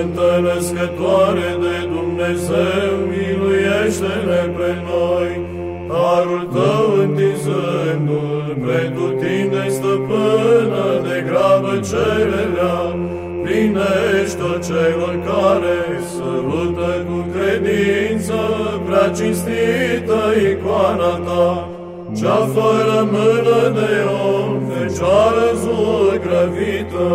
Sfântă Născătoare de Dumnezeu, miluiește-ne pe noi, harul Tău întinzându-l, pretutinde stăpână de grabă cererea, plinește-o celor care sărută cu credință prea cinstită icoana Ta, cea fără mână de om, Fecioară zugrăvită,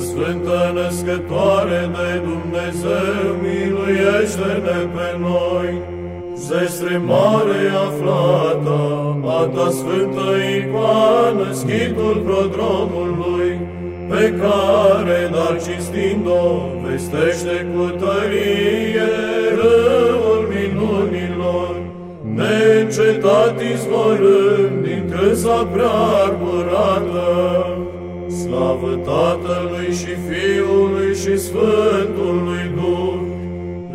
Sfântă Născătoare de Dumnezeu, miluiește-ne pe noi, Zestre mare aflată, a ta sfântă icoană, schitul prodromului, pe care, dar cinstind-o, vestește cu tărie râul minunilor, neîncetat izvorând din crâsa prea curată. Slavă Tatălui și Fiului și Sfântului Duh,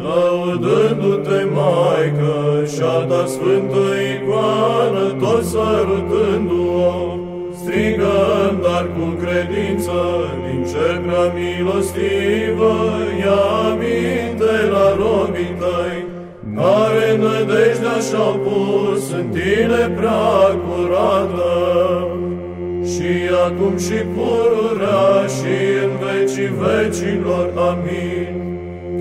lăudându-te, Maică, și-a dat Sfântă Icoană, tot sărutându-o, strigăm, dar cu credință, din cer prea milostivă, ia aminte la robii tăi, care nădejdea și-au pus în tine prea curată. Și acum și pururea și în vecii vecilor, amin.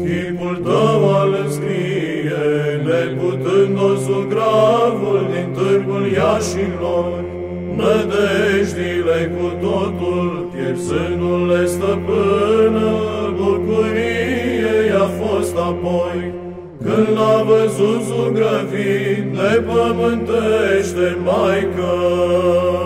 Chipul tău al înscrie, neputând o gravul din târgul Iașilor, nădejdile cu totul, pierzându-le stăpână, bucurie i-a fost apoi, când l-a văzut zugrăvit, ne pământește Maică.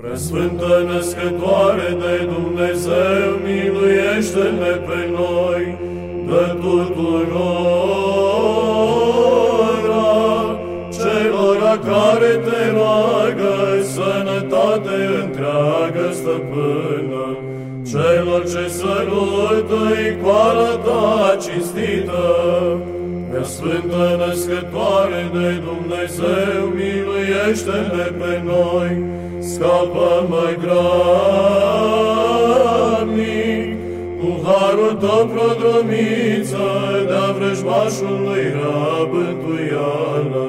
Preasfântă Născătoare de Dumnezeu, miluiește-ne pe noi, dă tuturora celora care te roagă sănătate întreagă stăpână, celor ce sărută icoana ta cinstită, Sfântă Născătoare de Dumnezeu, miluiește-ne pe noi, scapă mai grabnic, cu harul tău prodromiță, de-a vrăjmașului rabântuială,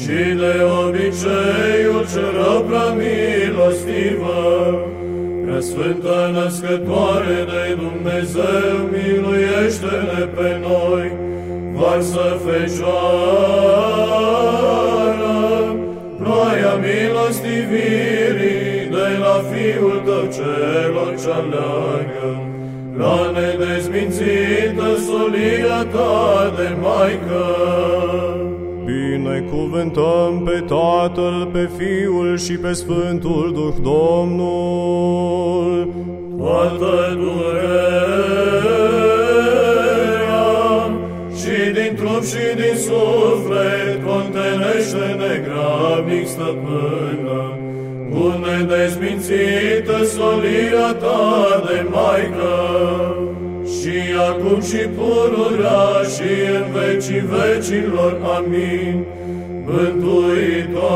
și de obiceiul ce rău prea milostivă, Prea Sfântă Născătoare de Dumnezeu, miluiește-ne pe noi, varsă Fecioară, ploaia milostivirii de la Fiul Tău celor ce aleagă, la nedezmințită solia Ta de Maică. Binecuvântăm pe Tatăl, pe Fiul și pe Sfântul Duh Domnul. Toată durerea trup și din suflet contenește-ne grabnic stăpână, cu nedezmințită solia ta de Maică, și acum și pururea și în vecii vecilor. Amin. Mântuitoare,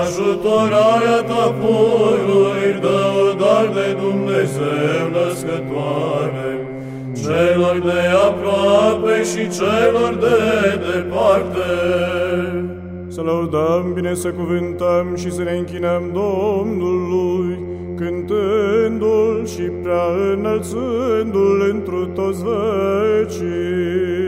ajutorarea ta pururi, dă dar de Dumnezeu născătoare, celor de aproape și celor de departe. Să lăudăm, bine să cuvântăm și să ne închinăm Domnului, cântându-L și prea înălțându-L întru toți vecii.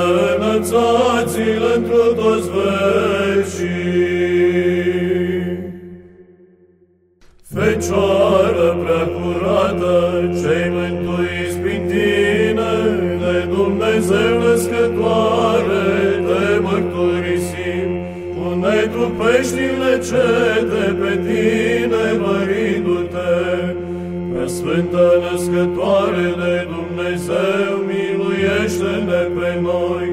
Și preînălțați-l întru toți vecii. Fecioară prea curată, cei mântuiți prin tine, de Dumnezeu născătoare, te mărturisim, cu netrupeștile ce de pe tine mărindu-te. Prea Sfântă Născătoare de Dumnezeu, miluiește-ne pe noi,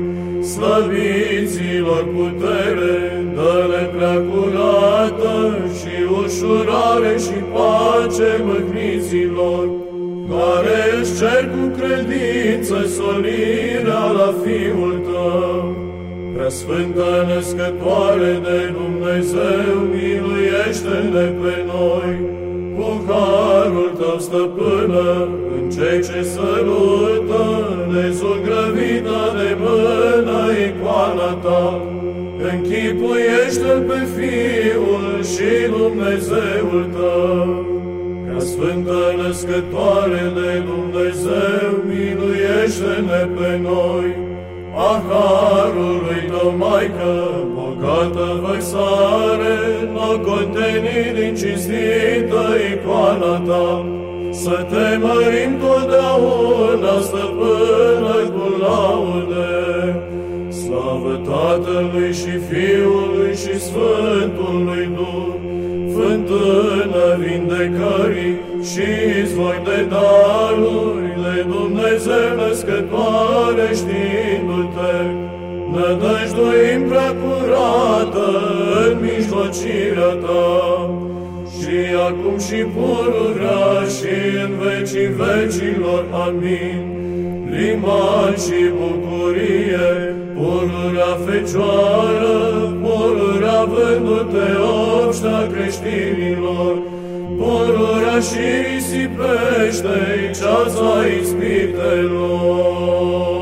slăviților putere, dă-le prea curată și ușurare și pace pace măhniților, care își cer cu credință solirea la Fiul Tău. Prea Sfântă Născătoare de Dumnezeu, miluiește-ne pe noi, cu harul Tău stăpână, în cei ce sărută, nezulgrăvită de mână icoana Ta, închipuiește pe Fiul și Dumnezeul Tău. Ca Sfântă Născătoare de Dumnezeu, miluiește-ne pe noi, a Harului Tău, Maică, bogată vărsare, o contenit din cinstită icoana Ta, să te mărim totdeauna, stăpână cu laude. Slavă Tatălui și Fiului și Sfântului Duh, fântână vindecării și izvoi de darurile Dumnezeu născătoare știindu-te, nădăjduim prea curată în mijlocirea ta, și acum și pururea și în vecii vecilor. Amin. Liman și bucurie, pururea fecioară, pururea vându-te obștea creștinilor, pururea și risipește ceața ispitelor.